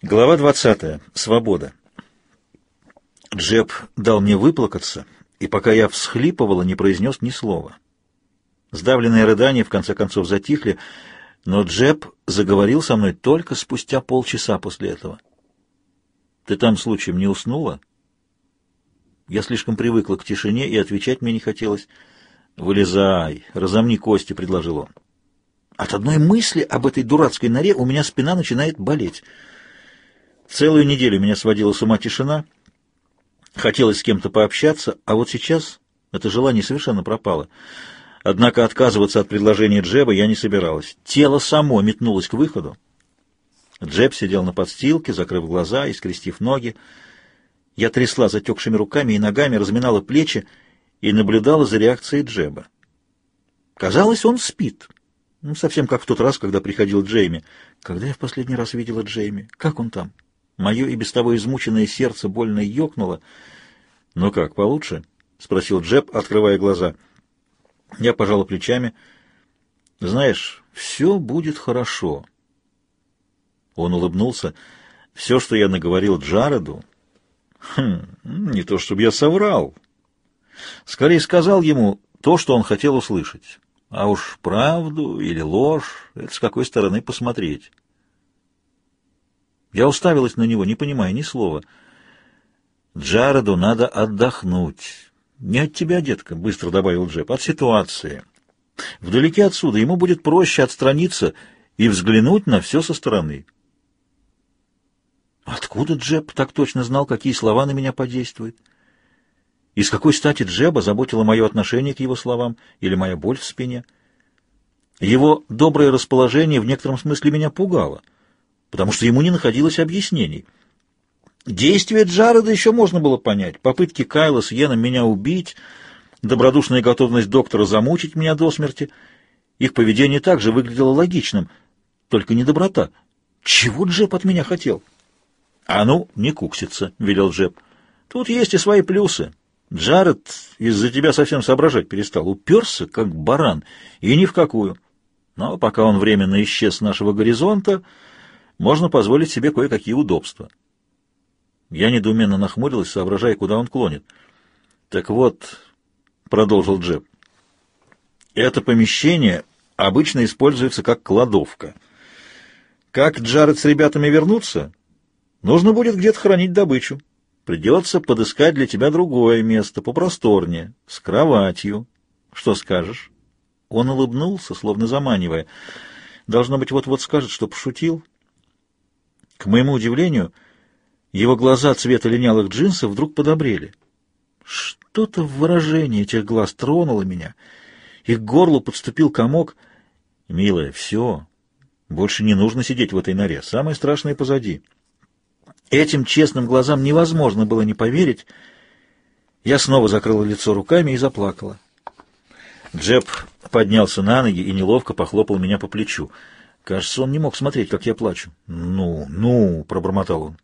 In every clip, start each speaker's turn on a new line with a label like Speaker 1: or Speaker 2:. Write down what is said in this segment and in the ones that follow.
Speaker 1: Глава 20. Свобода. Джеб дал мне выплакаться, и пока я всхлипывала, не произнес ни слова. Сдавленные рыдания в конце концов затихли, но Джеб заговорил со мной только спустя полчаса после этого. «Ты там случаем не уснула?» Я слишком привыкла к тишине, и отвечать мне не хотелось. «Вылезай, разомни кости», — предложил он. От одной мысли об этой дурацкой норе у меня спина начинает болеть — Целую неделю меня сводила с ума тишина. Хотелось с кем-то пообщаться, а вот сейчас это желание совершенно пропало. Однако отказываться от предложения Джеба я не собиралась. Тело само метнулось к выходу. Джеб сидел на подстилке, закрыв глаза и скрестив ноги. Я трясла затекшими руками и ногами, разминала плечи и наблюдала за реакцией Джеба. Казалось, он спит. Ну, совсем как в тот раз, когда приходил Джейми. Когда я в последний раз видела Джейми? Как он там? Мое и без того измученное сердце больно ёкнуло. «Ну как, получше?» — спросил Джеб, открывая глаза. Я пожала плечами. «Знаешь, все будет хорошо». Он улыбнулся. «Все, что я наговорил Джареду...» хм, «Не то, чтобы я соврал. Скорее сказал ему то, что он хотел услышать. А уж правду или ложь — это с какой стороны посмотреть». Я уставилась на него, не понимая ни слова. «Джареду надо отдохнуть». «Не от тебя, детка», — быстро добавил Джеб, — «от ситуации. Вдалеке отсюда ему будет проще отстраниться и взглянуть на все со стороны». Откуда Джеб так точно знал, какие слова на меня подействуют? И с какой стати Джеба заботило мое отношение к его словам или моя боль в спине? Его доброе расположение в некотором смысле меня пугало — потому что ему не находилось объяснений. Действия Джареда еще можно было понять. Попытки Кайла с Йеном меня убить, добродушная готовность доктора замучить меня до смерти. Их поведение также выглядело логичным, только не доброта. Чего Джеб от меня хотел? — А ну, не куксится, — велел Джеб. — Тут есть и свои плюсы. Джаред из-за тебя совсем соображать перестал. Уперся, как баран, и ни в какую. Но пока он временно исчез с нашего горизонта можно позволить себе кое-какие удобства. Я недоуменно нахмурилась, соображая, куда он клонит. «Так вот», — продолжил Джеб, — «это помещение обычно используется как кладовка. Как Джаред с ребятами вернутся, нужно будет где-то хранить добычу. Придется подыскать для тебя другое место, попросторнее, с кроватью. Что скажешь?» Он улыбнулся, словно заманивая. «Должно быть, вот-вот скажет, что пошутил». К моему удивлению, его глаза цвета линялых джинсов вдруг подобрели. Что-то в выражении этих глаз тронуло меня, и к горлу подступил комок. «Милая, все, больше не нужно сидеть в этой норе, самое страшное позади». Этим честным глазам невозможно было не поверить. Я снова закрыла лицо руками и заплакала. Джеб поднялся на ноги и неловко похлопал меня по плечу. Кажется, он не мог смотреть, как я плачу. «Ну, ну!» — пробормотал он.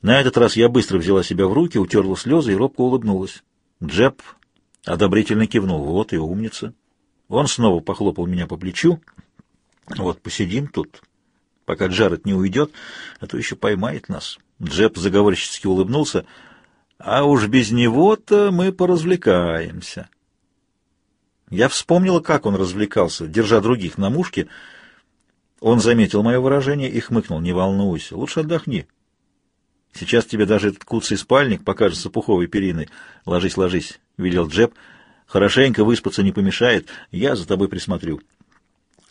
Speaker 1: На этот раз я быстро взяла себя в руки, утерла слезы и робко улыбнулась. Джеб одобрительно кивнул. «Вот и умница!» Он снова похлопал меня по плечу. «Вот, посидим тут, пока Джаред не уйдет, а то еще поймает нас». Джеб заговорчески улыбнулся. «А уж без него-то мы поразвлекаемся». Я вспомнила, как он развлекался, держа других на мушке, — он заметил мое выражение и хмыкнул. «Не волнуйся, лучше отдохни. Сейчас тебе даже этот куцый спальник покажется пуховой периной. Ложись, ложись», — велел Джеб. «Хорошенько выспаться не помешает. Я за тобой присмотрю».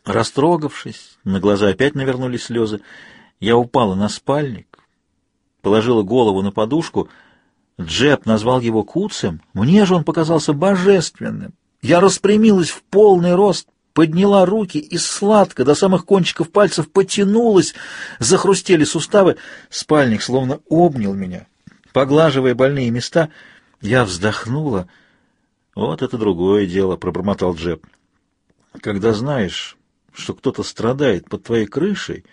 Speaker 1: Растрогавшись, на глаза опять навернулись слезы, я упала на спальник, положила голову на подушку. Джеб назвал его куцем. Мне же он показался божественным. Я распрямилась в полный рост, подняла руки и сладко до самых кончиков пальцев потянулась, захрустели суставы. Спальник словно обнял меня, поглаживая больные места. Я вздохнула. «Вот это другое дело», — пробормотал Джеб. «Когда знаешь, что кто-то страдает под твоей крышей,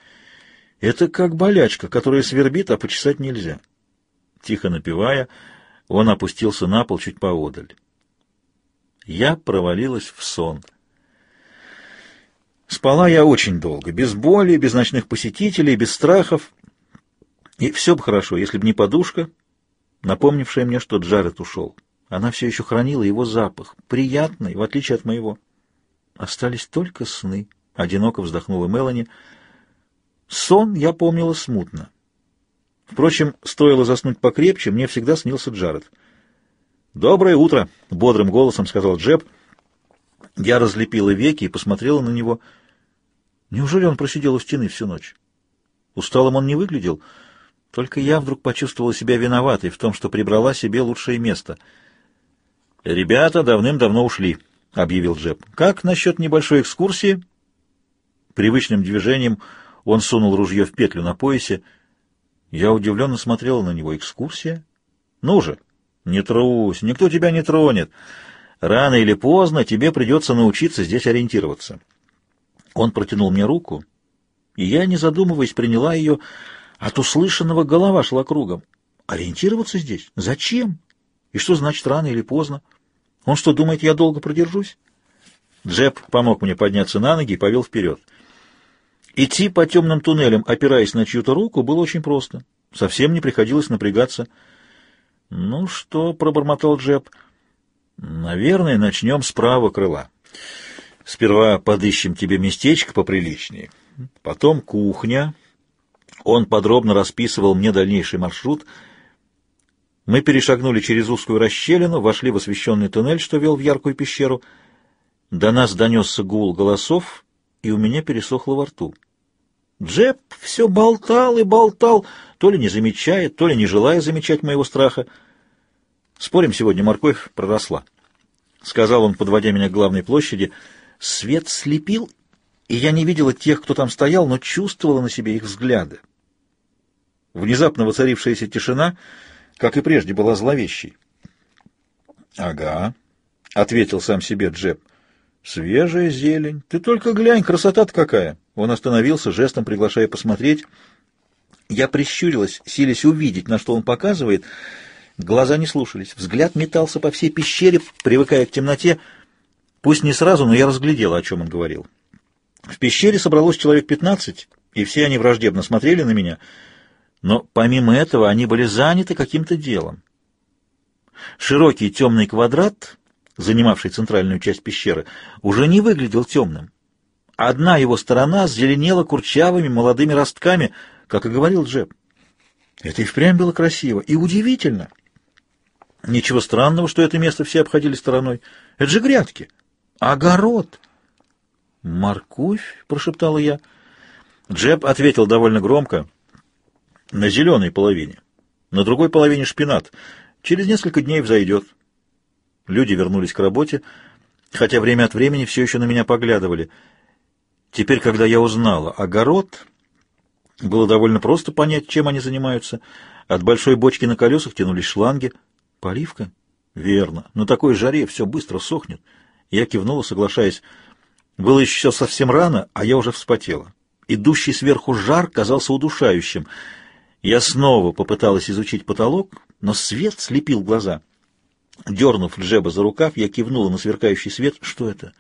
Speaker 1: это как болячка, которая свербит, а почесать нельзя». Тихо напевая, он опустился на пол чуть поодаль. Я провалилась в сон. Спала я очень долго, без боли, без ночных посетителей, без страхов. И все бы хорошо, если бы не подушка, напомнившая мне, что Джаред ушел. Она все еще хранила его запах, приятный, в отличие от моего. Остались только сны. Одиноко вздохнула Мелани. Сон я помнила смутно. Впрочем, стоило заснуть покрепче, мне всегда снился Джаред. «Доброе утро!» — бодрым голосом сказал Джеб. Я разлепила веки и посмотрела на него. Неужели он просидел у стены всю ночь? Усталым он не выглядел, только я вдруг почувствовала себя виноватой в том, что прибрала себе лучшее место. «Ребята давным-давно ушли», — объявил Джеб. «Как насчет небольшой экскурсии?» Привычным движением он сунул ружье в петлю на поясе. Я удивленно смотрела на него. «Экскурсия? Ну же!» «Не трусь, никто тебя не тронет. Рано или поздно тебе придется научиться здесь ориентироваться». Он протянул мне руку, и я, не задумываясь, приняла ее. От услышанного голова шла кругом. «Ориентироваться здесь? Зачем? И что значит рано или поздно? Он что, думает, я долго продержусь?» Джеб помог мне подняться на ноги и повел вперед. Идти по темным туннелям, опираясь на чью-то руку, было очень просто. Совсем не приходилось напрягаться. «Ну что?» — пробормотал Джеб. «Наверное, начнем с правого крыла. Сперва подыщем тебе местечко поприличнее, потом кухня». Он подробно расписывал мне дальнейший маршрут. Мы перешагнули через узкую расщелину, вошли в освещенный туннель, что вел в яркую пещеру. До нас донесся гул голосов, и у меня пересохло во рту. Джеб все болтал и болтал, то ли не замечая, то ли не желая замечать моего страха. Спорим, сегодня морковь проросла. Сказал он, подводя меня к главной площади. Свет слепил, и я не видела тех, кто там стоял, но чувствовала на себе их взгляды. Внезапно воцарившаяся тишина, как и прежде, была зловещей. — Ага, — ответил сам себе Джеб. — Свежая зелень. Ты только глянь, красота-то какая! Он остановился, жестом приглашая посмотреть. Я прищурилась, силясь увидеть, на что он показывает. Глаза не слушались. Взгляд метался по всей пещере, привыкая к темноте. Пусть не сразу, но я разглядела, о чем он говорил. В пещере собралось человек пятнадцать, и все они враждебно смотрели на меня, но помимо этого они были заняты каким-то делом. Широкий темный квадрат, занимавший центральную часть пещеры, уже не выглядел темным. Одна его сторона зеленела курчавыми молодыми ростками, как и говорил Джеб. Это и впрямь было красиво и удивительно. Ничего странного, что это место все обходили стороной. Это же грядки. Огород. «Морковь?» — прошептала я. Джеб ответил довольно громко. «На зеленой половине. На другой половине шпинат. Через несколько дней взойдет». Люди вернулись к работе, хотя время от времени все еще на меня поглядывали — Теперь, когда я узнала огород, было довольно просто понять, чем они занимаются. От большой бочки на колесах тянулись шланги. Поливка? Верно. На такой жаре все быстро сохнет. Я кивнула, соглашаясь. Было еще совсем рано, а я уже вспотела. Идущий сверху жар казался удушающим. Я снова попыталась изучить потолок, но свет слепил глаза. Дернув Джеба за рукав, я кивнула на сверкающий свет. Что это?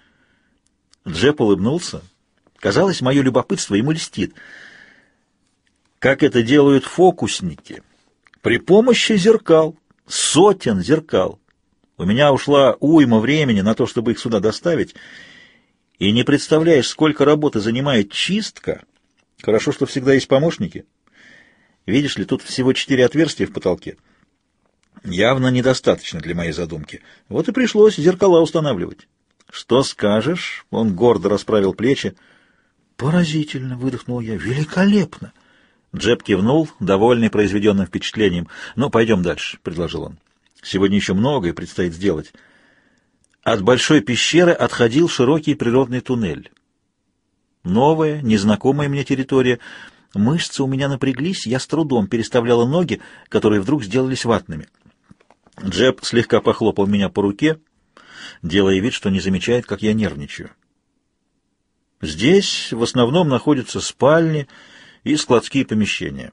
Speaker 1: Джеб улыбнулся, Казалось, мое любопытство ему льстит. Как это делают фокусники? При помощи зеркал, сотен зеркал. У меня ушла уйма времени на то, чтобы их сюда доставить, и не представляешь, сколько работы занимает чистка. Хорошо, что всегда есть помощники. Видишь ли, тут всего четыре отверстия в потолке. Явно недостаточно для моей задумки. Вот и пришлось зеркала устанавливать. Что скажешь? Он гордо расправил плечи. «Поразительно!» — выдохнул я. «Великолепно!» Джеб кивнул, довольный произведенным впечатлением. «Ну, пойдем дальше», — предложил он. «Сегодня еще многое предстоит сделать». От большой пещеры отходил широкий природный туннель. Новая, незнакомая мне территория. Мышцы у меня напряглись, я с трудом переставляла ноги, которые вдруг сделались ватными. Джеб слегка похлопал меня по руке, делая вид, что не замечает, как я нервничаю. Здесь в основном находятся спальни и складские помещения.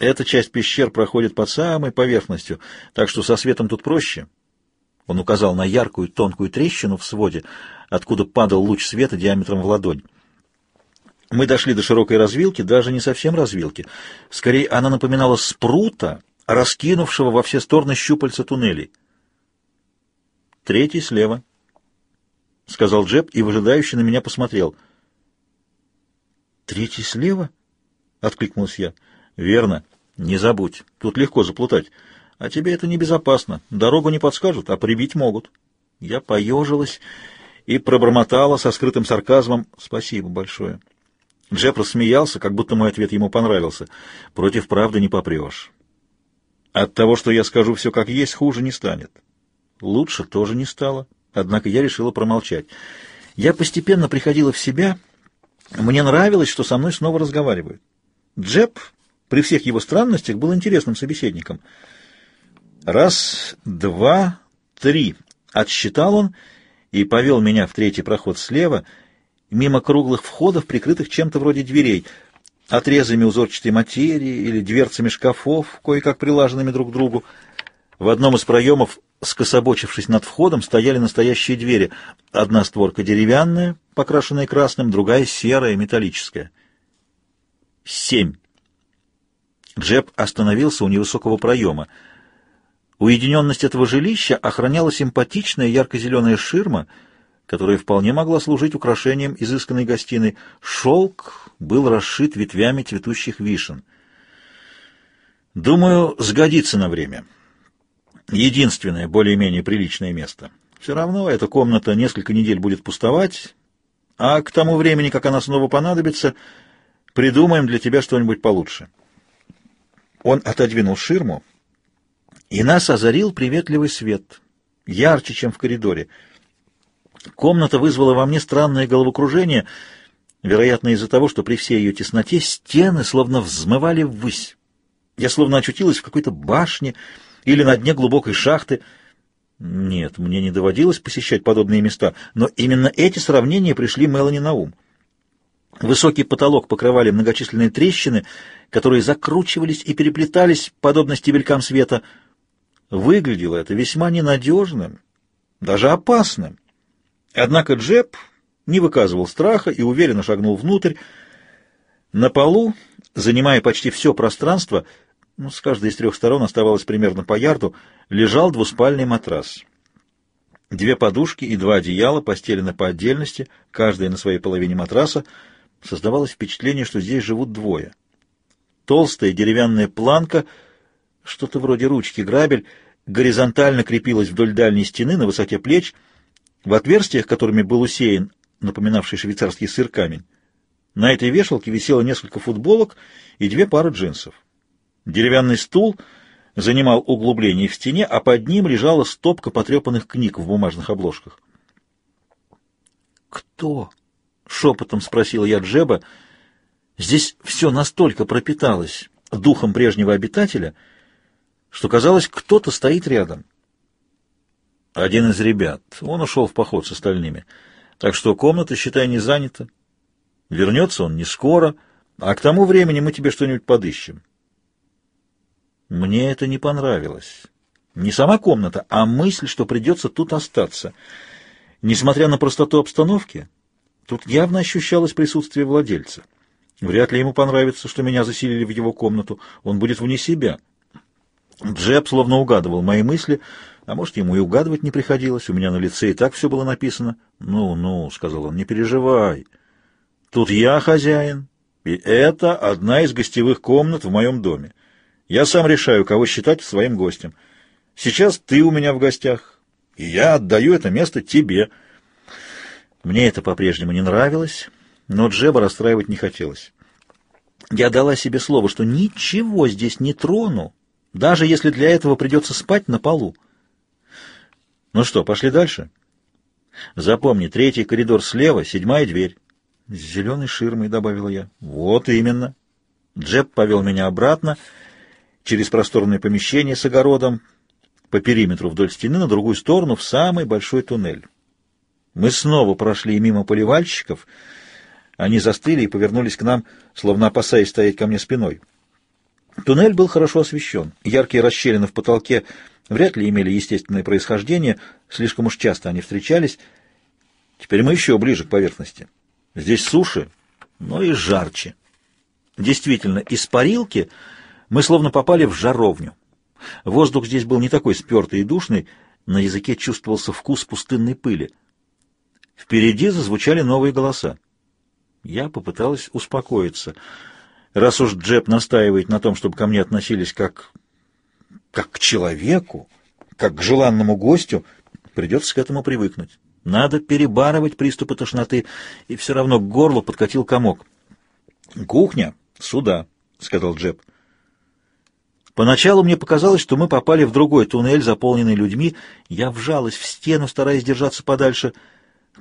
Speaker 1: Эта часть пещер проходит под самой поверхностью, так что со светом тут проще. Он указал на яркую тонкую трещину в своде, откуда падал луч света диаметром в ладонь. Мы дошли до широкой развилки, даже не совсем развилки. Скорее, она напоминала спрута, раскинувшего во все стороны щупальца туннелей. «Третий слева», — сказал Джеб и выжидающе на меня посмотрел. «Третий слева?» — откликнулся я. «Верно. Не забудь. Тут легко заплутать. А тебе это небезопасно. Дорогу не подскажут, а прибить могут». Я поежилась и пробормотала со скрытым сарказмом «Спасибо большое». Джеб рассмеялся, как будто мой ответ ему понравился. «Против правды не попрешь. От того, что я скажу все как есть, хуже не станет». Лучше тоже не стало, однако я решила промолчать. Я постепенно приходила в себя. Мне нравилось, что со мной снова разговаривают. Джеб, при всех его странностях, был интересным собеседником. Раз, два, три. Отсчитал он и повел меня в третий проход слева — мимо круглых входов, прикрытых чем-то вроде дверей, отрезами узорчатой материи или дверцами шкафов, кое-как прилаженными друг к другу. В одном из проемов, скособочившись над входом, стояли настоящие двери. Одна створка деревянная, покрашенная красным, другая серая, металлическая. Семь. Джеб остановился у невысокого проема. Уединенность этого жилища охраняла симпатичная ярко-зеленая ширма — которая вполне могла служить украшением изысканной гостиной. Шелк был расшит ветвями цветущих вишен. Думаю, сгодится на время. Единственное, более-менее приличное место. Все равно эта комната несколько недель будет пустовать, а к тому времени, как она снова понадобится, придумаем для тебя что-нибудь получше. Он отодвинул ширму, и нас озарил приветливый свет, ярче, чем в коридоре — Комната вызвала во мне странное головокружение, вероятно, из-за того, что при всей ее тесноте стены словно взмывали ввысь. Я словно очутилась в какой-то башне или на дне глубокой шахты. Нет, мне не доводилось посещать подобные места, но именно эти сравнения пришли Мелани на ум. Высокий потолок покрывали многочисленные трещины, которые закручивались и переплетались, подобно стебелькам света. Выглядело это весьма ненадежным, даже опасным. Однако Джеб не выказывал страха и уверенно шагнул внутрь. На полу, занимая почти все пространство, ну, с каждой из трех сторон оставалось примерно по ярду, лежал двуспальный матрас. Две подушки и два одеяла постелены по отдельности, каждая на своей половине матраса. Создавалось впечатление, что здесь живут двое. Толстая деревянная планка, что-то вроде ручки грабель, горизонтально крепилась вдоль дальней стены на высоте плеч — в отверстиях, которыми был усеян, напоминавший швейцарский сыр камень, на этой вешалке висело несколько футболок и две пары джинсов. Деревянный стул занимал углубление в стене, а под ним лежала стопка потрепанных книг в бумажных обложках. «Кто?» — шепотом спросил я Джеба. «Здесь все настолько пропиталось духом прежнего обитателя, что казалось, кто-то стоит рядом». Один из ребят. Он ушел в поход с остальными. Так что комната, считай, не занята. Вернется он не скоро, а к тому времени мы тебе что-нибудь подыщем. Мне это не понравилось. Не сама комната, а мысль, что придется тут остаться. Несмотря на простоту обстановки, тут явно ощущалось присутствие владельца. Вряд ли ему понравится, что меня заселили в его комнату. Он будет вне себя. Джеб словно угадывал мои мысли — а может, ему и угадывать не приходилось, у меня на лице и так все было написано. «Ну, ну», — сказал он, — «не переживай. Тут я хозяин, и это одна из гостевых комнат в моем доме. Я сам решаю, кого считать своим гостем. Сейчас ты у меня в гостях, и я отдаю это место тебе». Мне это по-прежнему не нравилось, но Джеба расстраивать не хотелось. Я дала себе слово, что ничего здесь не трону, даже если для этого придется спать на полу. Ну что, пошли дальше? Запомни, третий коридор слева, седьмая дверь. С зеленой ширмой, добавила я. Вот именно. Джеб повел меня обратно через просторное помещение с огородом по периметру вдоль стены на другую сторону в самый большой туннель. Мы снова прошли мимо поливальщиков. Они застыли и повернулись к нам, словно опасаясь стоять ко мне спиной. Туннель был хорошо освещен. Яркие расщелины в потолке вряд ли имели естественное происхождение, слишком уж часто они встречались. Теперь мы еще ближе к поверхности. Здесь суши, но и жарче. Действительно, из парилки мы словно попали в жаровню. Воздух здесь был не такой спертый и душный, на языке чувствовался вкус пустынной пыли. Впереди зазвучали новые голоса. Я попыталась успокоиться. Раз уж Джеб настаивает на том, чтобы ко мне относились как... как к человеку, как к желанному гостю, придется к этому привыкнуть. Надо перебарывать приступы тошноты, и все равно к горлу подкатил комок. «Кухня сюда», — сказал Джеб. Поначалу мне показалось, что мы попали в другой туннель, заполненный людьми. Я вжалась в стену, стараясь держаться подальше.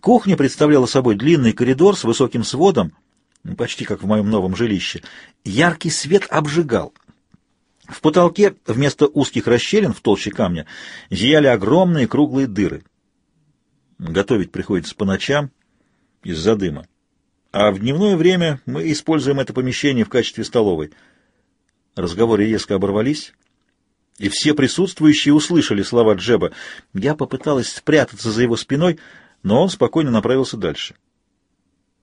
Speaker 1: Кухня представляла собой длинный коридор с высоким сводом, почти как в моем новом жилище. Яркий свет обжигал. В потолке вместо узких расщелин в толще камня зияли огромные круглые дыры. Готовить приходится по ночам из-за дыма. А в дневное время мы используем это помещение в качестве столовой. Разговоры резко оборвались, и все присутствующие услышали слова Джеба. Я попыталась спрятаться за его спиной, но он спокойно направился дальше.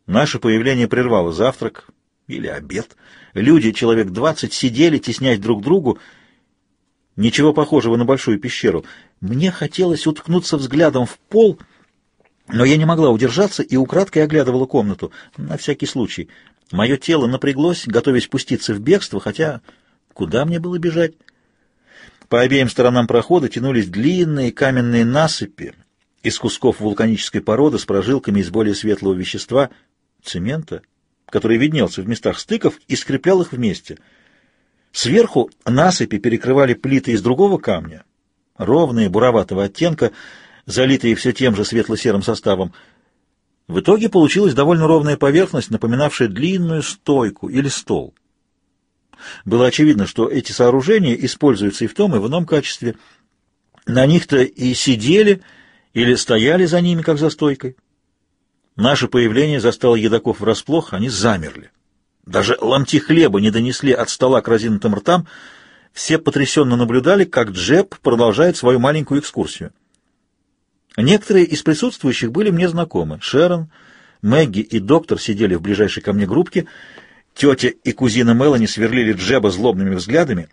Speaker 1: Наше появление прервало завтрак или обед. Люди, человек двадцать, сидели, теснясь друг другу. Ничего похожего на большую пещеру. Мне хотелось уткнуться взглядом в пол, но я не могла удержаться и украдкой оглядывала комнату, на всякий случай. Мое тело напряглось, готовясь пуститься в бегство, хотя куда мне было бежать? По обеим сторонам прохода тянулись длинные каменные насыпи из кусков вулканической породы с прожилками из более светлого вещества, цемента, который виднелся в местах стыков и скреплял их вместе. Сверху насыпи перекрывали плиты из другого камня, ровные, буроватого оттенка, залитые все тем же светло-серым составом. В итоге получилась довольно ровная поверхность, напоминавшая длинную стойку или стол. Было очевидно, что эти сооружения используются и в том, и в ином качестве. На них-то и сидели или стояли за ними, как за стойкой. Наше появление застало едоков врасплох, они замерли. Даже ломти хлеба не донесли от стола к разинутым ртам. Все потрясенно наблюдали, как Джеб продолжает свою маленькую экскурсию. Некоторые из присутствующих были мне знакомы. Шерон, Мэгги и доктор сидели в ближайшей ко мне группке. Тетя и кузина Мелани сверлили Джеба злобными взглядами.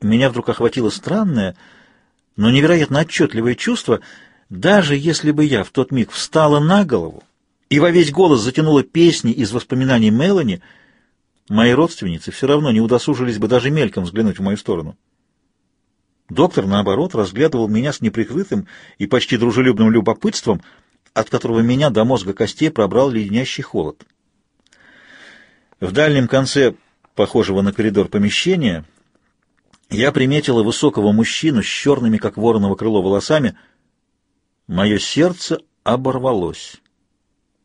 Speaker 1: Меня вдруг охватило странное, но невероятно отчетливое чувство — даже если бы я в тот миг встала на голову и во весь голос затянула песни из воспоминаний Мелани, мои родственницы все равно не удосужились бы даже мельком взглянуть в мою сторону. Доктор, наоборот, разглядывал меня с неприкрытым и почти дружелюбным любопытством, от которого меня до мозга костей пробрал леденящий холод. В дальнем конце, похожего на коридор помещения, я приметила высокого мужчину с черными, как вороново крыло, волосами — Мое сердце оборвалось.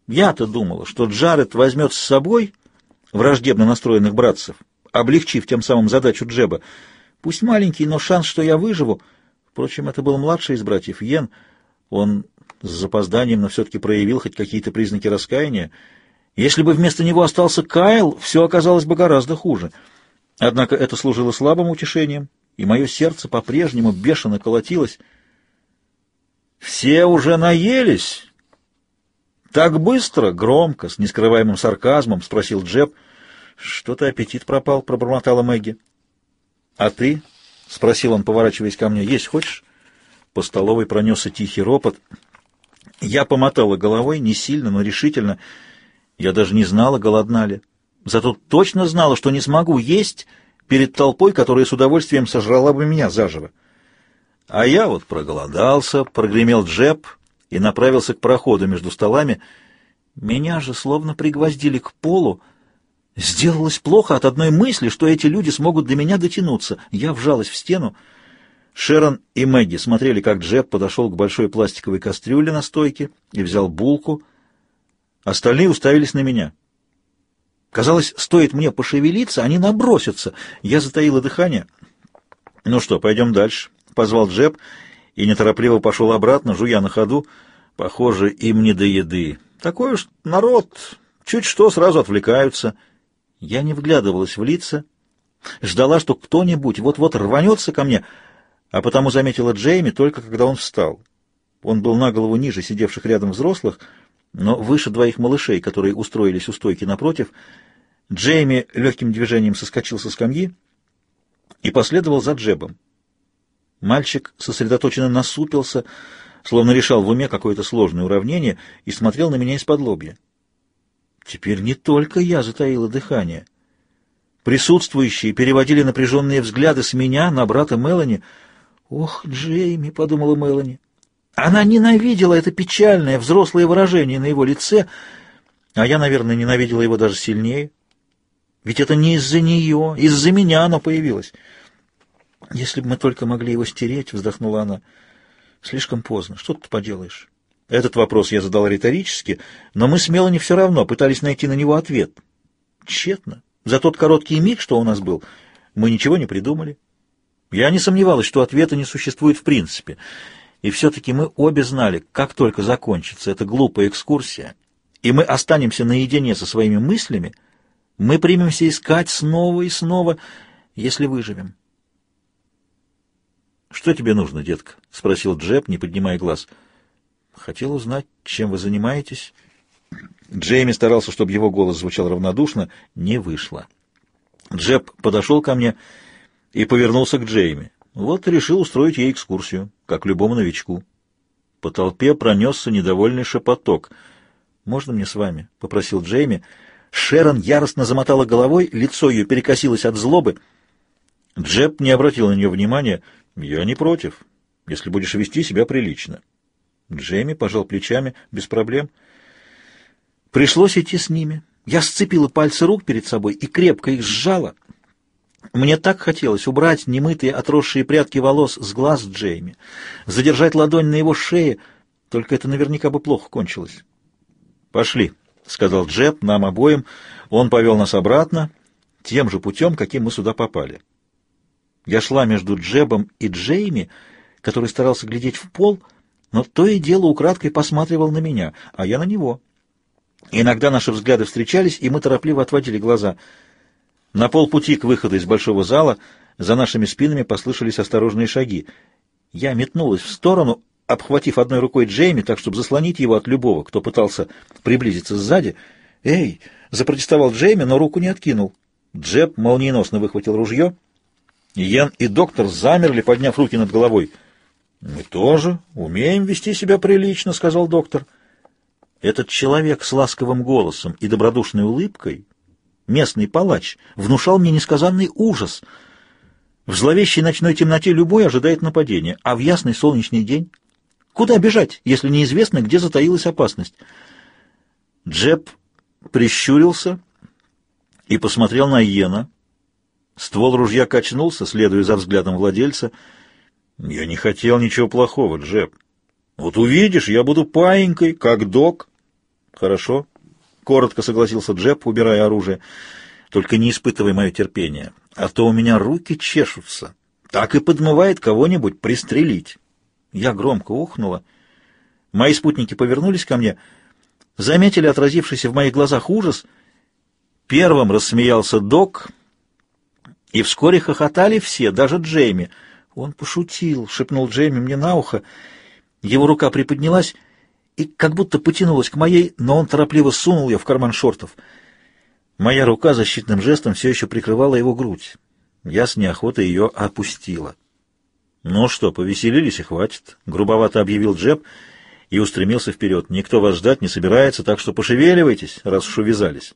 Speaker 1: Я-то думала, что Джаред возьмет с собой враждебно настроенных братцев, облегчив тем самым задачу Джеба. Пусть маленький, но шанс, что я выживу. Впрочем, это был младший из братьев, Йен. Он с запозданием, но все-таки проявил хоть какие-то признаки раскаяния. Если бы вместо него остался Кайл, все оказалось бы гораздо хуже. Однако это служило слабым утешением, и мое сердце по-прежнему бешено колотилось. «Все уже наелись?» «Так быстро?» — громко, с нескрываемым сарказмом спросил Джеб. «Что-то аппетит пропал», — пробормотала Мэгги. «А ты?» — спросил он, поворачиваясь ко мне. «Есть хочешь?» По столовой пронесся тихий ропот. Я помотала головой, не сильно, но решительно. Я даже не знала, голодна ли. Зато точно знала, что не смогу есть перед толпой, которая с удовольствием сожрала бы меня заживо. А я вот проголодался, прогремел джеб и направился к проходу между столами. Меня же словно пригвоздили к полу. Сделалось плохо от одной мысли, что эти люди смогут до меня дотянуться. Я вжалась в стену. Шерон и Мэгги смотрели, как Джеб подошел к большой пластиковой кастрюле на стойке и взял булку. Остальные уставились на меня. Казалось, стоит мне пошевелиться, они набросятся. Я затаила дыхание. «Ну что, пойдем дальше», позвал Джеб и неторопливо пошел обратно, жуя на ходу. Похоже, им не до еды. Такой уж народ, чуть что сразу отвлекаются. Я не вглядывалась в лица, ждала, что кто-нибудь вот-вот рванется ко мне, а потому заметила Джейми только когда он встал. Он был на голову ниже сидевших рядом взрослых, но выше двоих малышей, которые устроились у стойки напротив, Джейми легким движением соскочил со скамьи и последовал за Джебом. Мальчик сосредоточенно насупился, словно решал в уме какое-то сложное уравнение, и смотрел на меня из-под лобья. Теперь не только я затаила дыхание. Присутствующие переводили напряженные взгляды с меня на брата Мелани. «Ох, Джейми!» — подумала Мелани. Она ненавидела это печальное взрослое выражение на его лице, а я, наверное, ненавидела его даже сильнее. Ведь это не из-за нее, из-за меня оно появилось. «Если бы мы только могли его стереть», — вздохнула она. «Слишком поздно. Что ты поделаешь?» Этот вопрос я задал риторически, но мы с Мелани все равно пытались найти на него ответ. Тщетно. За тот короткий миг, что у нас был, мы ничего не придумали. Я не сомневалась, что ответа не существует в принципе. И все-таки мы обе знали, как только закончится эта глупая экскурсия, и мы останемся наедине со своими мыслями, мы примемся искать снова и снова, если выживем. «Что тебе нужно, детка?» — спросил Джеб, не поднимая глаз. «Хотел узнать, чем вы занимаетесь». Джейми старался, чтобы его голос звучал равнодушно. Не вышло. Джеб подошел ко мне и повернулся к Джейми. Вот решил устроить ей экскурсию, как любому новичку. По толпе пронесся недовольный шепоток. «Можно мне с вами?» — попросил Джейми. Шерон яростно замотала головой, лицо ее перекосилось от злобы. Джеб не обратил на нее внимания. «Я не против, если будешь вести себя прилично». Джейми пожал плечами, без проблем. Пришлось идти с ними. Я сцепила пальцы рук перед собой и крепко их сжала. Мне так хотелось убрать немытые отросшие прядки волос с глаз Джейми, задержать ладонь на его шее, только это наверняка бы плохо кончилось. «Пошли», — сказал Джеб нам обоим. Он повел нас обратно, тем же путем, каким мы сюда попали. Я шла между Джебом и Джейми, который старался глядеть в пол, но то и дело украдкой посматривал на меня, а я на него. Иногда наши взгляды встречались, и мы торопливо отводили глаза — на полпути к выходу из большого зала за нашими спинами послышались осторожные шаги. Я метнулась в сторону, обхватив одной рукой Джейми, так, чтобы заслонить его от любого, кто пытался приблизиться сзади. «Эй!» — запротестовал Джейми, но руку не откинул. Джеб молниеносно выхватил ружье. Йен и доктор замерли, подняв руки над головой. «Мы тоже умеем вести себя прилично», — сказал доктор. Этот человек с ласковым голосом и добродушной улыбкой местный палач, внушал мне несказанный ужас. В зловещей ночной темноте любой ожидает нападения, а в ясный солнечный день... Куда бежать, если неизвестно, где затаилась опасность? Джеб прищурился и посмотрел на Йена. Ствол ружья качнулся, следуя за взглядом владельца. «Я не хотел ничего плохого, Джеб. Вот увидишь, я буду паинькой, как док». «Хорошо, Коротко согласился Джеб, убирая оружие. Только не испытывай мое терпение, а то у меня руки чешутся. Так и подмывает кого-нибудь пристрелить. Я громко ухнула. Мои спутники повернулись ко мне, заметили отразившийся в моих глазах ужас. Первым рассмеялся док, и вскоре хохотали все, даже Джейми. «Он пошутил», — шепнул Джейми мне на ухо. Его рука приподнялась, и как будто потянулась к моей, но он торопливо сунул ее в карман шортов. Моя рука защитным жестом все еще прикрывала его грудь. Я с неохотой ее опустила. «Ну что, повеселились и хватит», — грубовато объявил Джеб и устремился вперед. «Никто вас ждать не собирается, так что пошевеливайтесь, раз уж увязались».